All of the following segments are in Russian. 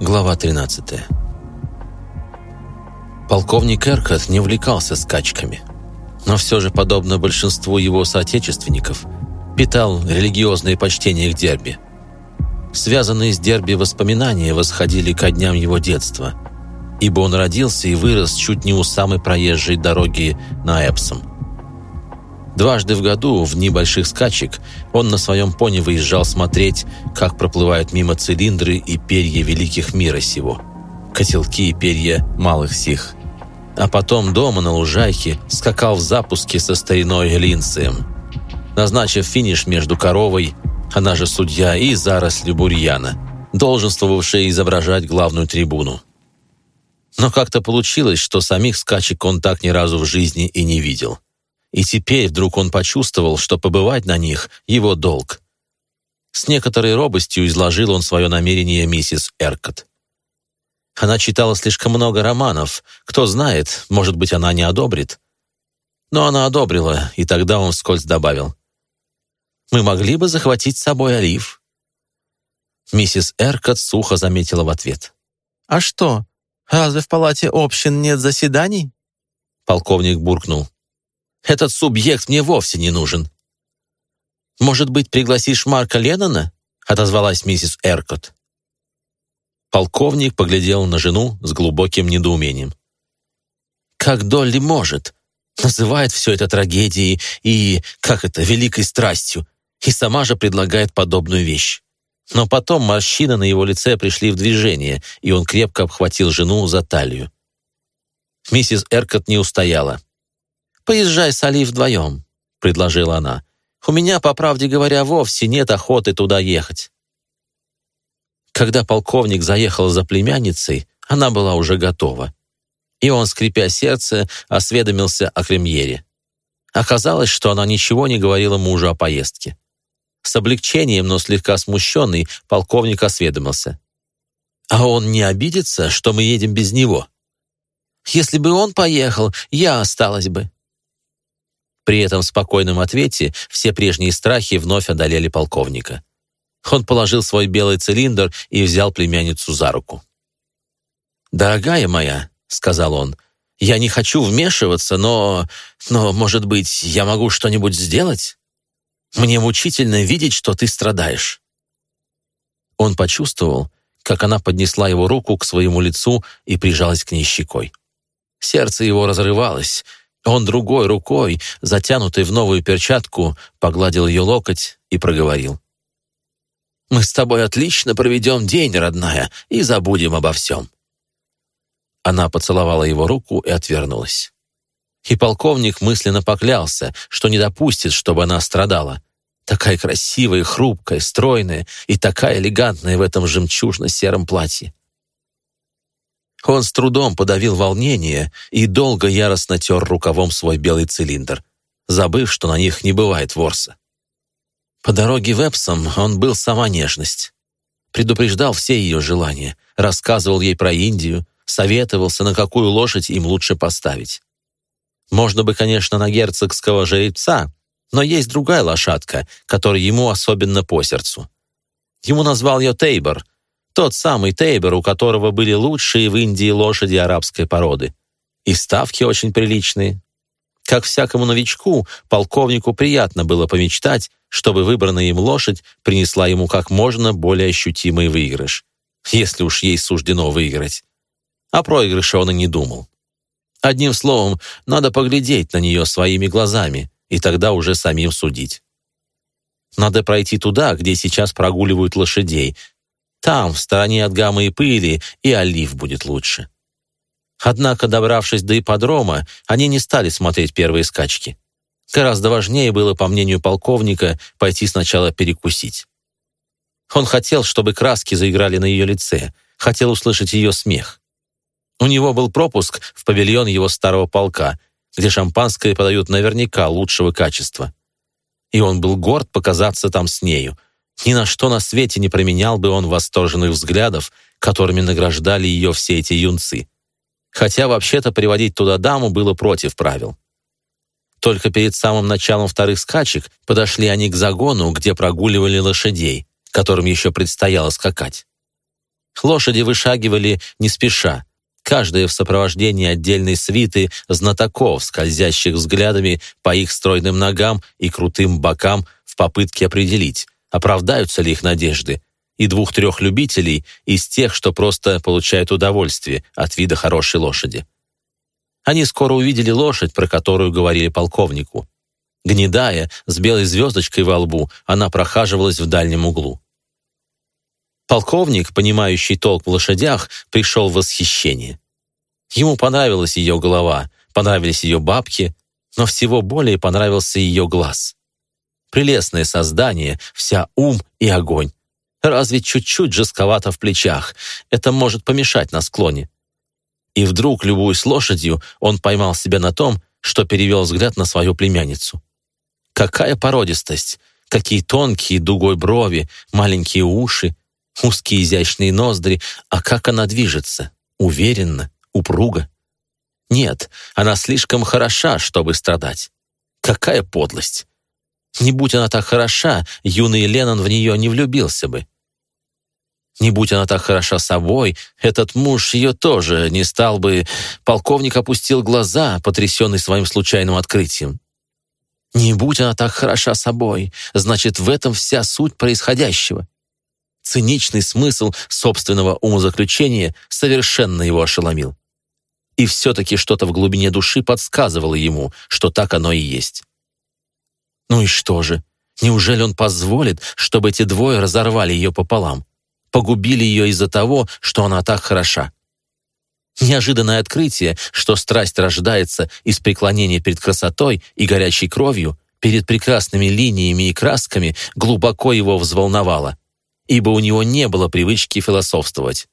Глава 13 Полковник Эркот не увлекался скачками, но все же, подобно большинству его соотечественников, питал религиозное почтение к дерби. Связанные с дерби воспоминания восходили ко дням его детства, ибо он родился и вырос чуть не у самой проезжей дороги на Эпсом. Дважды в году, в небольших скачек, он на своем пони выезжал смотреть, как проплывают мимо цилиндры и перья великих мира сего, котелки и перья малых сих. А потом дома на лужайке скакал в запуске со стариной Линцием, назначив финиш между коровой, она же судья, и зарослью бурьяна, долженствовавшей изображать главную трибуну. Но как-то получилось, что самих скачек он так ни разу в жизни и не видел. И теперь вдруг он почувствовал, что побывать на них — его долг. С некоторой робостью изложил он свое намерение миссис Эркот. Она читала слишком много романов. Кто знает, может быть, она не одобрит. Но она одобрила, и тогда он вскользь добавил. «Мы могли бы захватить с собой олив». Миссис Эркот сухо заметила в ответ. «А что, разве в палате общин нет заседаний?» Полковник буркнул. Этот субъект мне вовсе не нужен». «Может быть, пригласишь Марка Леннона?» — отозвалась миссис Эркот. Полковник поглядел на жену с глубоким недоумением. «Как Долли может? Называет все это трагедией и, как это, великой страстью, и сама же предлагает подобную вещь». Но потом морщины на его лице пришли в движение, и он крепко обхватил жену за талию. Миссис Эркот не устояла. «Поезжай с Али вдвоем», — предложила она. «У меня, по правде говоря, вовсе нет охоты туда ехать». Когда полковник заехал за племянницей, она была уже готова. И он, скрипя сердце, осведомился о кремьере. Оказалось, что она ничего не говорила мужу о поездке. С облегчением, но слегка смущенный, полковник осведомился. «А он не обидится, что мы едем без него?» «Если бы он поехал, я осталась бы», при этом спокойном ответе все прежние страхи вновь одолели полковника. Он положил свой белый цилиндр и взял племянницу за руку. «Дорогая моя», — сказал он, — «я не хочу вмешиваться, но... но, может быть, я могу что-нибудь сделать? Мне мучительно видеть, что ты страдаешь». Он почувствовал, как она поднесла его руку к своему лицу и прижалась к ней щекой. Сердце его разрывалось, он другой рукой, затянутой в новую перчатку, погладил ее локоть и проговорил. «Мы с тобой отлично проведем день, родная, и забудем обо всем». Она поцеловала его руку и отвернулась. И полковник мысленно поклялся, что не допустит, чтобы она страдала. Такая красивая, хрупкая, стройная и такая элегантная в этом жемчужно-сером платье. Он с трудом подавил волнение и долго яростно тер рукавом свой белый цилиндр, забыв, что на них не бывает ворса. По дороге в Эпсом он был сама нежность. Предупреждал все ее желания, рассказывал ей про Индию, советовался, на какую лошадь им лучше поставить. Можно бы, конечно, на герцогского жеребца, но есть другая лошадка, которая ему особенно по сердцу. Ему назвал ее Тейбор — тот самый Тейбер, у которого были лучшие в Индии лошади арабской породы. И ставки очень приличные. Как всякому новичку, полковнику приятно было помечтать, чтобы выбранная им лошадь принесла ему как можно более ощутимый выигрыш, если уж ей суждено выиграть. О проигрыше он и не думал. Одним словом, надо поглядеть на нее своими глазами, и тогда уже самим судить. Надо пройти туда, где сейчас прогуливают лошадей, там, в стороне от гаммы и пыли, и олив будет лучше. Однако, добравшись до ипподрома, они не стали смотреть первые скачки. Гораздо важнее было, по мнению полковника, пойти сначала перекусить. Он хотел, чтобы краски заиграли на ее лице, хотел услышать ее смех. У него был пропуск в павильон его старого полка, где шампанское подают наверняка лучшего качества. И он был горд показаться там с нею, ни на что на свете не променял бы он восторженных взглядов, которыми награждали ее все эти юнцы. Хотя вообще-то приводить туда даму было против правил. Только перед самым началом вторых скачек подошли они к загону, где прогуливали лошадей, которым еще предстояло скакать. Лошади вышагивали не спеша, каждая в сопровождении отдельной свиты знатоков, скользящих взглядами по их стройным ногам и крутым бокам в попытке определить, оправдаются ли их надежды, и двух-трех любителей из тех, что просто получают удовольствие от вида хорошей лошади. Они скоро увидели лошадь, про которую говорили полковнику. Гнедая, с белой звездочкой во лбу, она прохаживалась в дальнем углу. Полковник, понимающий толк в лошадях, пришел в восхищение. Ему понравилась ее голова, понравились ее бабки, но всего более понравился ее глаз. Прелестное создание, вся ум и огонь. Разве чуть-чуть жестковато в плечах. Это может помешать на склоне. И вдруг, любуясь лошадью, он поймал себя на том, что перевел взгляд на свою племянницу. Какая породистость! Какие тонкие дугой брови, маленькие уши, узкие изящные ноздри, а как она движется, уверенно, упруго. Нет, она слишком хороша, чтобы страдать. Какая подлость! Не будь она так хороша, юный Леннон в нее не влюбился бы. Не будь она так хороша собой, этот муж ее тоже не стал бы... Полковник опустил глаза, потрясенный своим случайным открытием. Не будь она так хороша собой, значит, в этом вся суть происходящего. Циничный смысл собственного умозаключения совершенно его ошеломил. И все-таки что-то в глубине души подсказывало ему, что так оно и есть. Ну и что же? Неужели он позволит, чтобы эти двое разорвали ее пополам? Погубили ее из-за того, что она так хороша? Неожиданное открытие, что страсть рождается из преклонения перед красотой и горячей кровью, перед прекрасными линиями и красками, глубоко его взволновало, ибо у него не было привычки философствовать.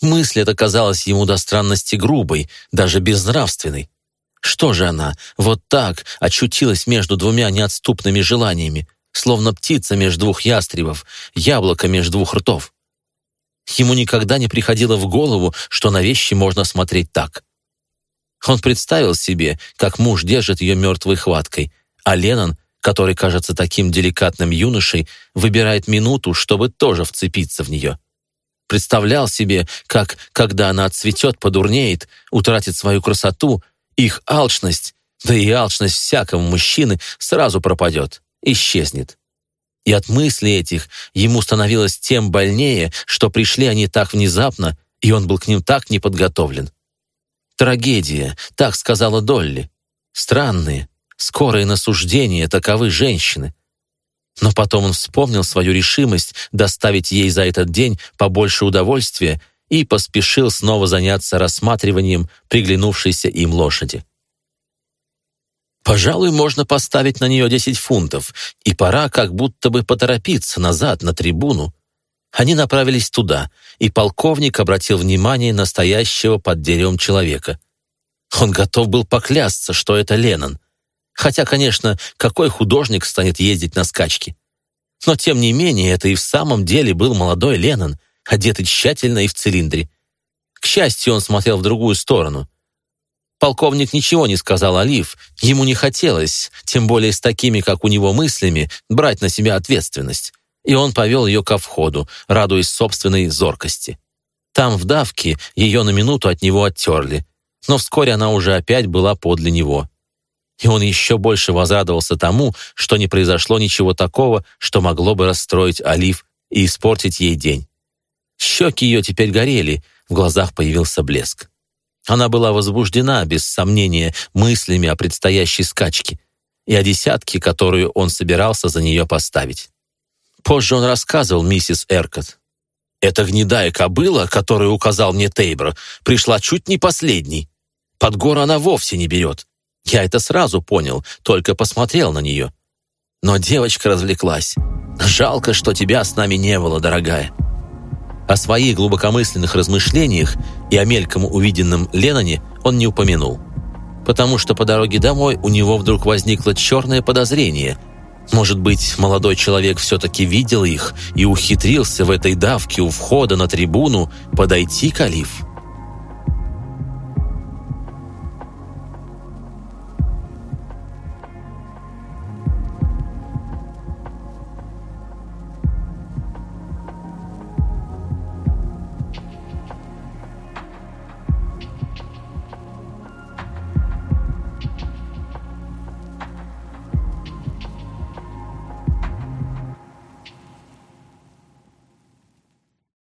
Мысль эта казалась ему до странности грубой, даже безнравственной. Что же она, вот так, очутилась между двумя неотступными желаниями, словно птица между двух ястребов, яблоко между двух ртов? Ему никогда не приходило в голову, что на вещи можно смотреть так. Он представил себе, как муж держит ее мертвой хваткой, а Леннон, который кажется таким деликатным юношей, выбирает минуту, чтобы тоже вцепиться в нее. Представлял себе, как, когда она отцветет, подурнеет, утратит свою красоту, их алчность, да и алчность всякого мужчины сразу пропадет, исчезнет. И от мыслей этих ему становилось тем больнее, что пришли они так внезапно, и он был к ним так неподготовлен. Трагедия, так сказала Долли. Странные, скорые насуждения таковы женщины. Но потом он вспомнил свою решимость доставить ей за этот день побольше удовольствия и поспешил снова заняться рассматриванием приглянувшейся им лошади. Пожалуй, можно поставить на нее 10 фунтов, и пора как будто бы поторопиться назад на трибуну. Они направились туда, и полковник обратил внимание на стоящего под деревом человека. Он готов был поклясться, что это Леннон. Хотя, конечно, какой художник станет ездить на скачки? Но, тем не менее, это и в самом деле был молодой Леннон, одетый тщательно и в цилиндре. К счастью, он смотрел в другую сторону. Полковник ничего не сказал Олив, ему не хотелось, тем более с такими, как у него, мыслями, брать на себя ответственность. И он повел ее ко входу, радуясь собственной зоркости. Там, в давке, ее на минуту от него оттерли, но вскоре она уже опять была подле него. И он еще больше возрадовался тому, что не произошло ничего такого, что могло бы расстроить Олив и испортить ей день. Щеки ее теперь горели, в глазах появился блеск. Она была возбуждена, без сомнения, мыслями о предстоящей скачке и о десятке, которую он собирался за нее поставить. Позже он рассказывал миссис Эркот. «Эта гнедая кобыла, которую указал мне Тейбр, пришла чуть не последней. Под гору она вовсе не берет. Я это сразу понял, только посмотрел на нее. Но девочка развлеклась. Жалко, что тебя с нами не было, дорогая». О своих глубокомысленных размышлениях и о мельком увиденном Ленноне он не упомянул. Потому что по дороге домой у него вдруг возникло черное подозрение. Может быть, молодой человек все-таки видел их и ухитрился в этой давке у входа на трибуну подойти к Алиф?